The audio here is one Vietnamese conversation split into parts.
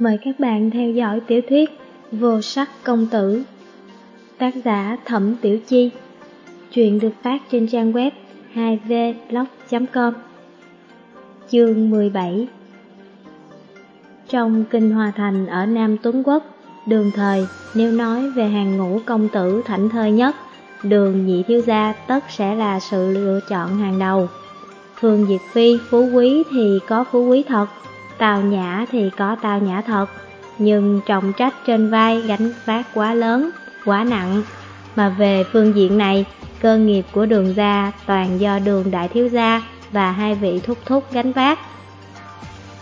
Mời các bạn theo dõi tiểu thuyết Vô sắc công tử Tác giả Thẩm Tiểu Chi Chuyện được phát trên trang web 2vblog.com Chương 17 Trong Kinh Hòa Thành ở Nam Tuấn Quốc, đường thời nếu nói về hàng ngũ công tử thảnh thơi nhất, đường nhị thiếu gia tất sẽ là sự lựa chọn hàng đầu. Phương Diệt Phi, Phú Quý thì có Phú Quý thật, Tào Nhã thì có Tào Nhã thật, nhưng trọng trách trên vai gánh vác quá lớn, quá nặng. Mà về phương diện này, cơ nghiệp của đường gia toàn do đường đại thiếu gia và hai vị thúc thúc gánh vác.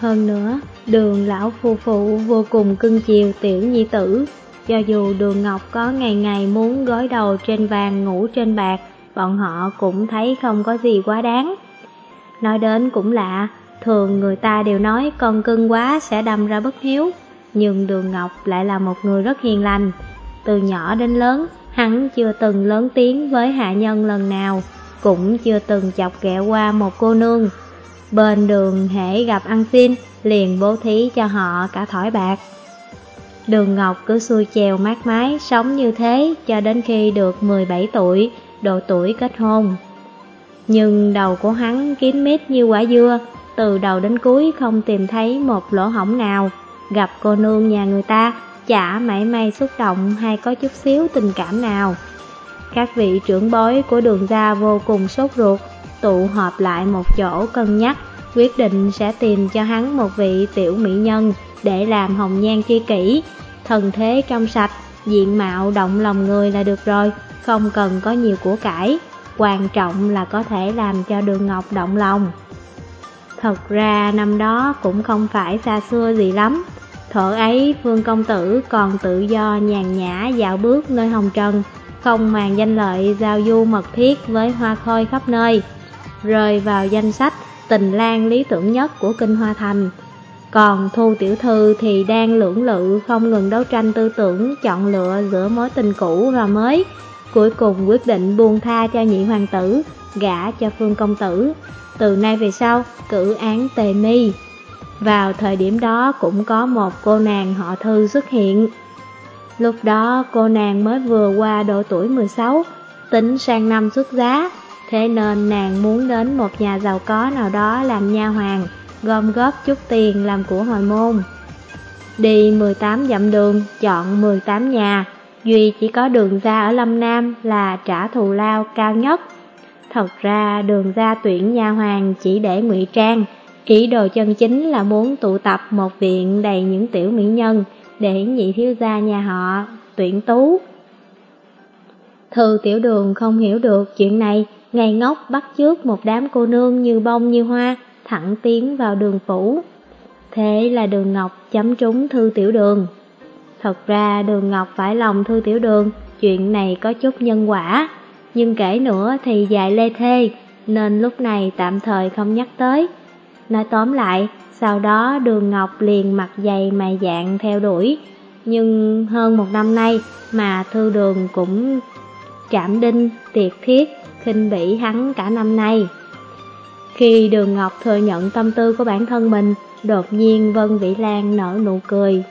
Hơn nữa, đường lão phu phụ vô cùng cưng chiều tiểu nhi tử. Cho dù đường ngọc có ngày ngày muốn gối đầu trên vàng ngủ trên bạc, bọn họ cũng thấy không có gì quá đáng. Nói đến cũng lạ, thường người ta đều nói con cưng quá sẽ đâm ra bất hiếu, nhưng Đường Ngọc lại là một người rất hiền lành. Từ nhỏ đến lớn, hắn chưa từng lớn tiếng với hạ nhân lần nào, cũng chưa từng chọc ghẹo qua một cô nương. Bên đường hễ gặp ăn xin, liền bố thí cho họ cả thỏi bạc. Đường Ngọc cứ xuôi chèo mát mái, sống như thế cho đến khi được 17 tuổi, độ tuổi kết hôn. Nhưng đầu của hắn kín mít như quả dưa, từ đầu đến cuối không tìm thấy một lỗ hổng nào. Gặp cô nương nhà người ta, chả mảy may xúc động hay có chút xíu tình cảm nào. Các vị trưởng bối của đường gia vô cùng sốt ruột, tụ họp lại một chỗ cân nhắc, quyết định sẽ tìm cho hắn một vị tiểu mỹ nhân để làm hồng nhan chi kỷ. Thần thế trong sạch, diện mạo động lòng người là được rồi, không cần có nhiều của cải. Quan trọng là có thể làm cho đường ngọc động lòng. Thật ra năm đó cũng không phải xa xưa gì lắm. Thở ấy Phương Công Tử còn tự do nhàn nhã dạo bước nơi hồng trần, không màng danh lợi giao du mật thiết với hoa khôi khắp nơi, rơi vào danh sách tình lang lý tưởng nhất của Kinh Hoa Thành. Còn Thu Tiểu Thư thì đang lưỡng lự không ngừng đấu tranh tư tưởng chọn lựa giữa mối tình cũ và mới, cuối cùng quyết định buông tha cho nhị hoàng tử, gả cho Phương Công Tử. Từ nay về sau, cử án tề mi. Vào thời điểm đó cũng có một cô nàng họ thư xuất hiện. Lúc đó cô nàng mới vừa qua độ tuổi 16, tính sang năm xuất giá, thế nên nàng muốn đến một nhà giàu có nào đó làm nha hoàng, gom góp chút tiền làm của hồi môn. Đi 18 dặm đường, chọn 18 nhà, duy chỉ có đường ra ở Lâm Nam là trả thù lao cao nhất. Thật ra đường ra tuyển nha hoàng chỉ để ngụy trang, Ý đồ chân chính là muốn tụ tập một viện đầy những tiểu mỹ nhân để nhị thiếu gia nhà họ tuyển tú. Thư tiểu đường không hiểu được chuyện này, ngày ngốc bắt trước một đám cô nương như bông như hoa, thẳng tiến vào đường phủ. Thế là đường ngọc chấm trúng thư tiểu đường. Thật ra đường ngọc phải lòng thư tiểu đường, chuyện này có chút nhân quả, nhưng kể nữa thì dài lê thê, nên lúc này tạm thời không nhắc tới. Nói tóm lại, sau đó Đường Ngọc liền mặt dày mày dạng theo đuổi. Nhưng hơn một năm nay mà Thư Đường cũng chạm đinh, tiệt thiết, khinh bỉ hắn cả năm nay. Khi Đường Ngọc thừa nhận tâm tư của bản thân mình, đột nhiên Vân Vĩ Lan nở nụ cười.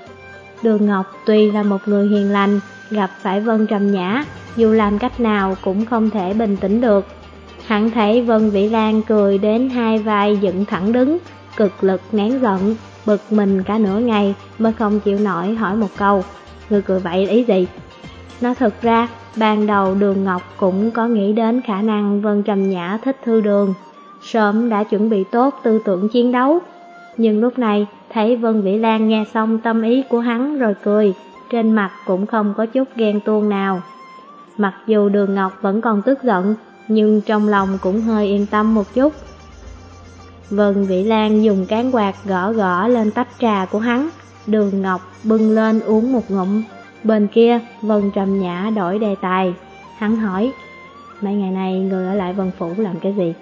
Đường Ngọc tuy là một người hiền lành, gặp phải Vân Trầm Nhã, dù làm cách nào cũng không thể bình tĩnh được. Hắn thấy Vân Vĩ Lan cười đến hai vai dựng thẳng đứng, cực lực nén giận, bực mình cả nửa ngày mới không chịu nổi hỏi một câu. Người cười vậy ý gì? Nó thật ra, ban đầu Đường Ngọc cũng có nghĩ đến khả năng Vân Trầm Nhã thích thư đường. Sớm đã chuẩn bị tốt tư tưởng chiến đấu. Nhưng lúc này, thấy Vân Vĩ Lan nghe xong tâm ý của hắn rồi cười, trên mặt cũng không có chút ghen tuông nào. Mặc dù Đường Ngọc vẫn còn tức giận, nhưng trong lòng cũng hơi yên tâm một chút. Vân Vĩ Lan dùng cán quạt gõ gõ lên tách trà của hắn, đường ngọc bưng lên uống một ngụm. Bên kia, Vân Trầm Nhã đổi đề tài. Hắn hỏi, mấy ngày nay người ở lại Vân Phủ làm cái gì?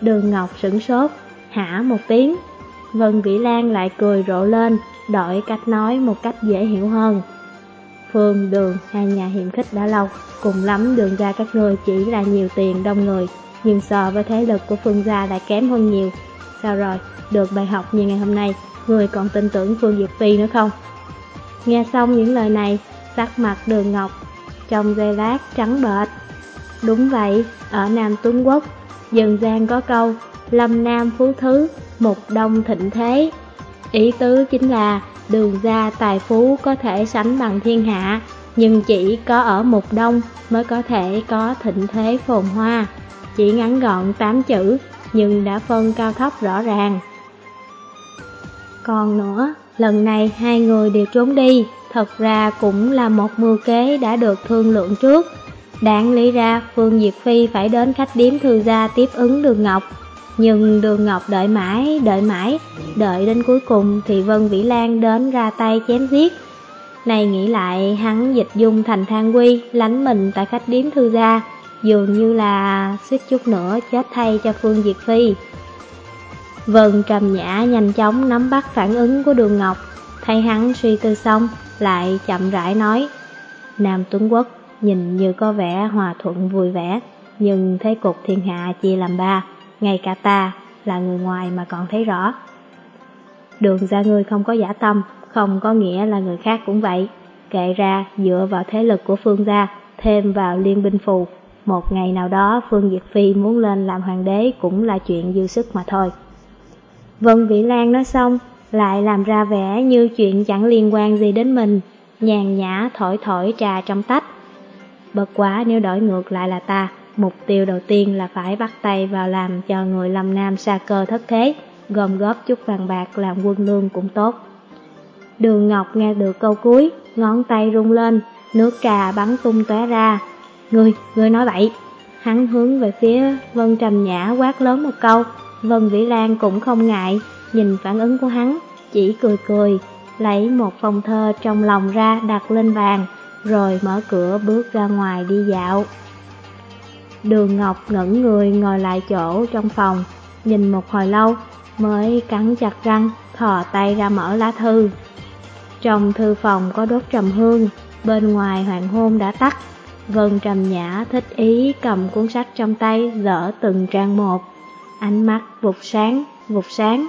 Đường Ngọc sửng sốt, hả một tiếng. Vân Vĩ Lan lại cười rộ lên, đổi cách nói một cách dễ hiểu hơn. Phương, đường, hai nhà hiểm khích đã lâu, cùng lắm đường ra các ngươi chỉ là nhiều tiền đông người, nhưng so với thế lực của Phương gia lại kém hơn nhiều. Sao rồi, được bài học như ngày hôm nay, người còn tin tưởng Phương Diệp Phi nữa không? Nghe xong những lời này, sắc mặt đường ngọc, trong giây lát trắng bệch. Đúng vậy, ở Nam Tuấn Quốc, dân gian có câu, lâm nam phú thứ, mục đông thịnh thế. Ý tứ chính là đường ra tài phú có thể sánh bằng thiên hạ, nhưng chỉ có ở mục đông mới có thể có thịnh thế phồn hoa. Chỉ ngắn gọn 8 chữ, nhưng đã phân cao thấp rõ ràng. Còn nữa, lần này hai người đều trốn đi, thật ra cũng là một mưu kế đã được thương lượng trước. Đáng lý ra Phương Diệt Phi phải đến khách điếm thư gia tiếp ứng Đường Ngọc, nhưng Đường Ngọc đợi mãi, đợi mãi, đợi đến cuối cùng thì Vân Vĩ Lan đến ra tay chém giết. Này nghĩ lại hắn dịch dung thành thang quy, lánh mình tại khách điếm thư gia, dường như là suýt chút nữa chết thay cho Phương Diệt Phi. Vân trầm nhã nhanh chóng nắm bắt phản ứng của Đường Ngọc, thấy hắn suy tư xong, lại chậm rãi nói. Nam Tuấn Quốc nhìn như có vẻ hòa thuận vui vẻ, nhưng thế cục thiên hạ chia làm ba, ngay cả ta là người ngoài mà còn thấy rõ. Đường ra ngươi không có giả tâm, không có nghĩa là người khác cũng vậy. Kệ ra dựa vào thế lực của phương gia, thêm vào liên binh phù, một ngày nào đó Phương Diệt Phi muốn lên làm hoàng đế cũng là chuyện dư sức mà thôi. Vân Vĩ Lan nói xong, lại làm ra vẻ như chuyện chẳng liên quan gì đến mình, nhàn nhã thổi thổi trà trong tách. Bất quá nếu đổi ngược lại là ta, mục tiêu đầu tiên là phải bắt tay vào làm cho người lâm nam xa cơ thất thế, gom góp chút vàng bạc làm quân lương cũng tốt. Đường Ngọc nghe được câu cuối, ngón tay rung lên, nước trà bắn tung tóe ra. Ngươi, ngươi nói bậy. Hắn hướng về phía Vân Trầm Nhã quát lớn một câu, Vân Vĩ Lan cũng không ngại, nhìn phản ứng của hắn, chỉ cười cười, lấy một phong thơ trong lòng ra đặt lên bàn, rồi mở cửa bước ra ngoài đi dạo. Đường Ngọc ngẩn người ngồi lại chỗ trong phòng, nhìn một hồi lâu, mới cắn chặt răng, thò tay ra mở lá thư. Trong thư phòng có đốt trầm hương, bên ngoài hoàng hôn đã tắt. Vân trầm nhã thích ý cầm cuốn sách trong tay dở từng trang một, ánh mắt vụt sáng, vụt sáng.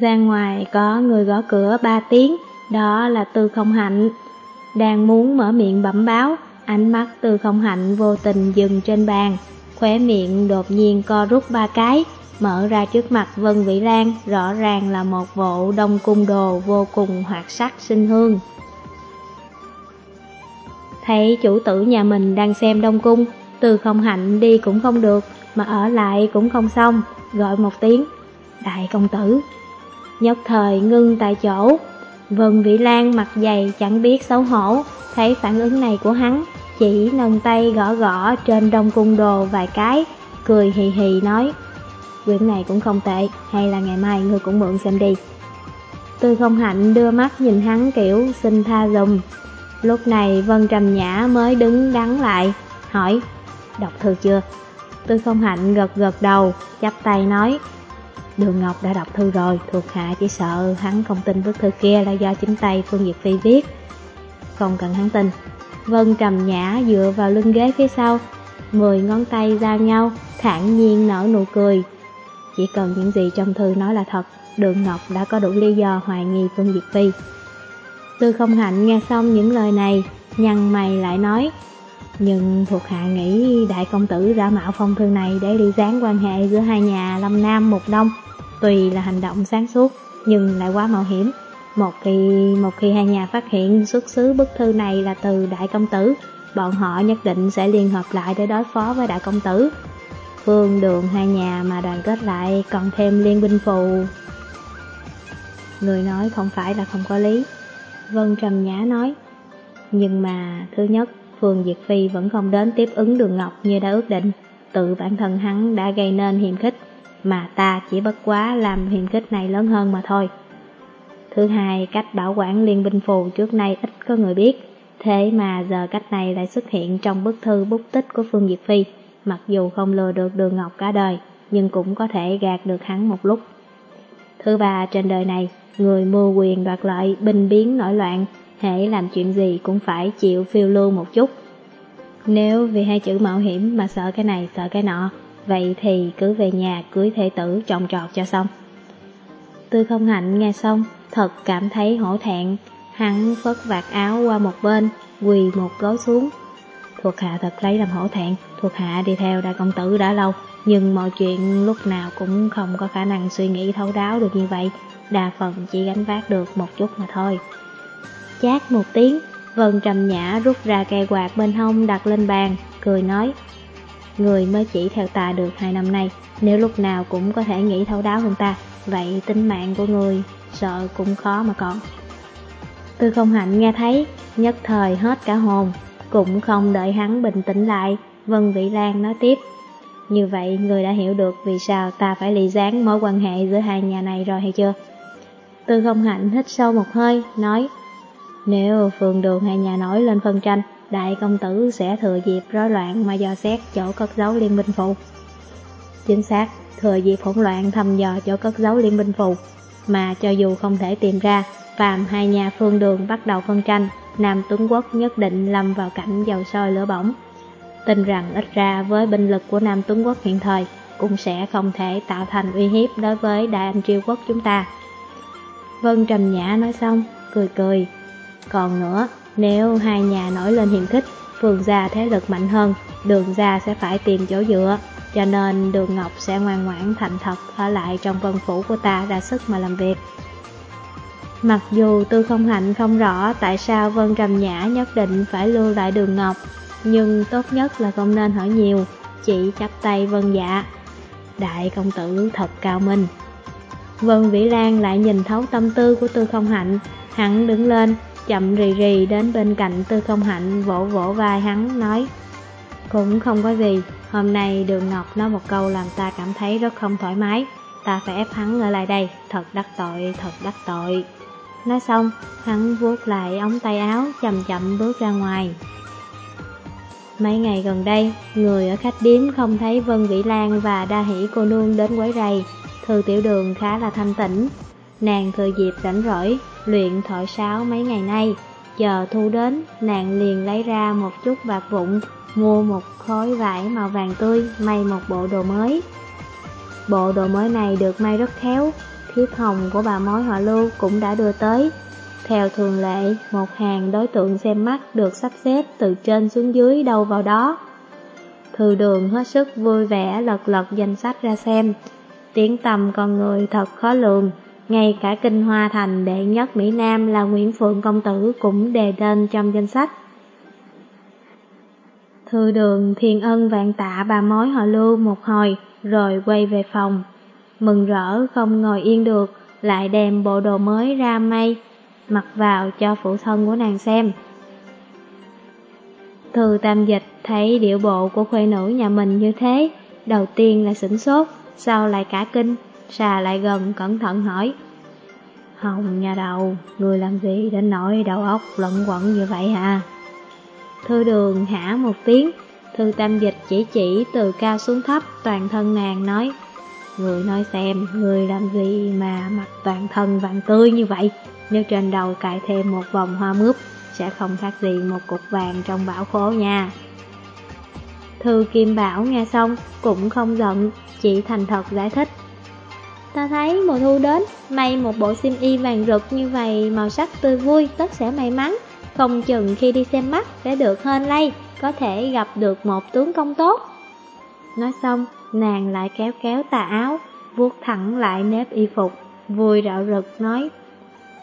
Ra ngoài có người gõ cửa ba tiếng, đó là Tư Không Hạnh. Đang muốn mở miệng bẩm báo, ánh mắt từ Không Hạnh vô tình dừng trên bàn, khóe miệng đột nhiên co rút ba cái, mở ra trước mặt Vân Vĩ Lan, rõ ràng là một bộ đông cung đồ vô cùng hoạt sắc sinh hương. Thấy chủ tử nhà mình đang xem đông cung, từ Không Hạnh đi cũng không được, mà ở lại cũng không xong, gọi một tiếng, đại công tử. Nhất thời ngưng tại chỗ, Vân Vĩ Lan mặt dày chẳng biết xấu hổ, thấy phản ứng này của hắn, chỉ nâng tay gõ gõ trên đông cung đồ vài cái, cười hì hì nói, quyển này cũng không tệ, hay là ngày mai ngươi cũng mượn xem đi. Tư không hạnh đưa mắt nhìn hắn kiểu xin tha dùm. Lúc này Vân Trầm Nhã mới đứng đắn lại, hỏi, đọc thư chưa? Tư không hạnh gật gật đầu, chắp tay nói, Đường Ngọc đã đọc thư rồi, thuộc hạ chỉ sợ hắn không tin bức thư kia là do chính tay Phương Diệp Phi viết. Không cần hắn tin. Vân trầm nhã dựa vào lưng ghế phía sau, mười ngón tay giao nhau, thản nhiên nở nụ cười. Chỉ cần những gì trong thư nói là thật, Đường Ngọc đã có đủ lý do hoài nghi Phương Diệp Phi. Tư không hạnh nghe xong những lời này, nhăn mày lại nói, nhưng thuộc hạ nghĩ đại công tử giả mạo phong thư này để đi dán quan hệ giữa hai nhà Lâm Nam một Đông. Tùy là hành động sáng suốt, nhưng lại quá mạo hiểm. Một khi một khi hai nhà phát hiện xuất xứ bức thư này là từ đại công tử, bọn họ nhất định sẽ liên hợp lại để đối phó với đại công tử. Phương đường hai nhà mà đoàn kết lại còn thêm liên binh phù. Người nói không phải là không có lý. Vân Trầm Nhã nói. Nhưng mà thứ nhất, Phương Diệt Phi vẫn không đến tiếp ứng đường Ngọc như đã ước định. Tự bản thân hắn đã gây nên hiểm khích mà ta chỉ bất quá làm hiểm khích này lớn hơn mà thôi. Thứ hai, cách bảo quản liên binh phù trước nay ít có người biết, thế mà giờ cách này lại xuất hiện trong bức thư bút tích của Phương Diệt Phi, mặc dù không lừa được Đường Ngọc cả đời, nhưng cũng có thể gạt được hắn một lúc. Thứ ba, trên đời này, người mưu quyền đoạt lợi, binh biến nổi loạn, hãy làm chuyện gì cũng phải chịu phiêu lưu một chút. Nếu vì hai chữ mạo hiểm mà sợ cái này sợ cái nọ, vậy thì cứ về nhà cưới thể tử trồng trọt cho xong. Tư không hạnh nghe xong, thật cảm thấy hổ thẹn, hắn phất vạt áo qua một bên, quỳ một gối xuống. Thuộc hạ thật lấy làm hổ thẹn, thuộc hạ đi theo đại công tử đã lâu, nhưng mọi chuyện lúc nào cũng không có khả năng suy nghĩ thấu đáo được như vậy, đa phần chỉ gánh vác được một chút mà thôi. Chát một tiếng, Vân trầm nhã rút ra cây quạt bên hông đặt lên bàn, cười nói Người mới chỉ theo ta được hai năm nay, nếu lúc nào cũng có thể nghĩ thấu đáo hơn ta, vậy tính mạng của người sợ cũng khó mà còn. Tư không hạnh nghe thấy, nhất thời hết cả hồn, cũng không đợi hắn bình tĩnh lại, Vân Vĩ Lan nói tiếp. Như vậy người đã hiểu được vì sao ta phải lì gián mối quan hệ giữa hai nhà này rồi hay chưa? Tư không hạnh hít sâu một hơi, nói nếu phường đường hay nhà nổi lên phân tranh, đại công tử sẽ thừa dịp rối loạn mà dò xét chỗ cất giấu liên minh phụ. Chính xác, thừa dịp hỗn loạn thăm dò chỗ cất giấu liên minh phụ, mà cho dù không thể tìm ra, phàm hai nhà phương đường bắt đầu phân tranh, Nam Tuấn Quốc nhất định lâm vào cảnh dầu sôi lửa bỏng. Tin rằng ít ra với binh lực của Nam Tuấn Quốc hiện thời cũng sẽ không thể tạo thành uy hiếp đối với Đại Anh Triều Quốc chúng ta. Vân Trầm Nhã nói xong, cười cười. Còn nữa, nếu hai nhà nổi lên hiềm khích, phường gia thế lực mạnh hơn, đường gia sẽ phải tìm chỗ dựa, cho nên đường Ngọc sẽ ngoan ngoãn thành thật ở lại trong vân phủ của ta ra sức mà làm việc. Mặc dù Tư Không Hạnh không rõ tại sao Vân Trầm Nhã nhất định phải lưu lại đường Ngọc, nhưng tốt nhất là không nên hỏi nhiều, chỉ chắp tay Vân Dạ. Đại công tử thật cao minh. Vân Vĩ Lan lại nhìn thấu tâm tư của Tư Không Hạnh, hắn đứng lên, chậm rì rì đến bên cạnh Tư Không Hạnh vỗ vỗ vai hắn nói Cũng không có gì, hôm nay Đường Ngọc nói một câu làm ta cảm thấy rất không thoải mái Ta phải ép hắn ở lại đây, thật đắc tội, thật đắc tội. Nói xong, hắn vuốt lại ống tay áo, chậm chậm bước ra ngoài. Mấy ngày gần đây, người ở khách điếm không thấy Vân Vĩ Lan và Đa Hỷ cô nương đến quấy rầy. Thư tiểu đường khá là thanh tĩnh Nàng thừa dịp rảnh rỗi, luyện thổi sáo mấy ngày nay. Chờ thu đến, nàng liền lấy ra một chút bạc vụn, mua một khối vải màu vàng tươi, may một bộ đồ mới. Bộ đồ mới này được may rất khéo, thiếp hồng của bà mối họ lưu cũng đã đưa tới. Theo thường lệ, một hàng đối tượng xem mắt được sắp xếp từ trên xuống dưới đâu vào đó. Thư đường hết sức vui vẻ lật lật danh sách ra xem. Tiếng tầm con người thật khó lường, ngay cả kinh hoa thành đệ nhất Mỹ Nam là Nguyễn Phượng Công Tử cũng đề tên trong danh sách. Thư đường thiên ân vạn tạ bà mối họ lưu một hồi, rồi quay về phòng. Mừng rỡ không ngồi yên được, lại đem bộ đồ mới ra may, mặc vào cho phụ thân của nàng xem. Thư tam dịch thấy điệu bộ của khuê nữ nhà mình như thế, đầu tiên là sửng sốt, sau lại cả kinh, xà lại gần cẩn thận hỏi. Hồng nhà đầu, người làm gì đến nỗi đầu óc lẫn quẩn như vậy hả? Thư đường hả một tiếng, thư tam dịch chỉ chỉ từ cao xuống thấp toàn thân nàng nói. Người nói xem, người làm gì mà mặt toàn thân vàng tươi như vậy? Nếu trên đầu cài thêm một vòng hoa mướp Sẽ không khác gì một cục vàng trong bão khố nha. Thư Kim Bảo nghe xong cũng không giận Chỉ thành thật giải thích. Ta thấy mùa thu đến, may một bộ sim y vàng rực như vậy màu sắc tươi vui, tất sẽ may mắn. Không chừng khi đi xem mắt sẽ được hên lây, có thể gặp được một tướng công tốt. Nói xong, nàng lại kéo kéo tà áo, vuốt thẳng lại nếp y phục, vui rạo rực nói.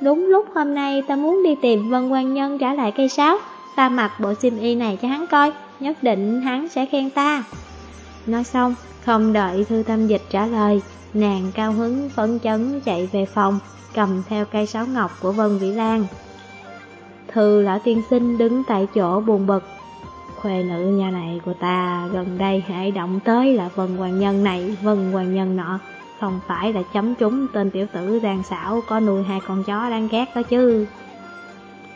Đúng lúc hôm nay ta muốn đi tìm Vân quan Nhân trả lại cây sáo, ta mặc bộ sim y này cho hắn coi, nhất định hắn sẽ khen ta. Nói xong, không đợi Thư Tâm Dịch trả lời, Nàng cao hứng phấn chấn chạy về phòng, cầm theo cây sáo ngọc của Vân Vĩ Lan. Thư lão tiên sinh đứng tại chỗ buồn bực. Khuê nữ nhà này của ta gần đây hãy động tới là Vân Hoàng Nhân này, Vân Hoàng Nhân nọ. Không phải là chấm trúng tên tiểu tử đang xảo có nuôi hai con chó đang ghét đó chứ.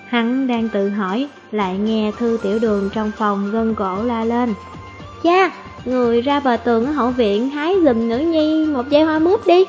Hắn đang tự hỏi, lại nghe thư tiểu đường trong phòng gân cổ la lên. Cha, Người ra bờ tường ở hậu viện hái giùm nữ nhi một dây hoa mướp đi.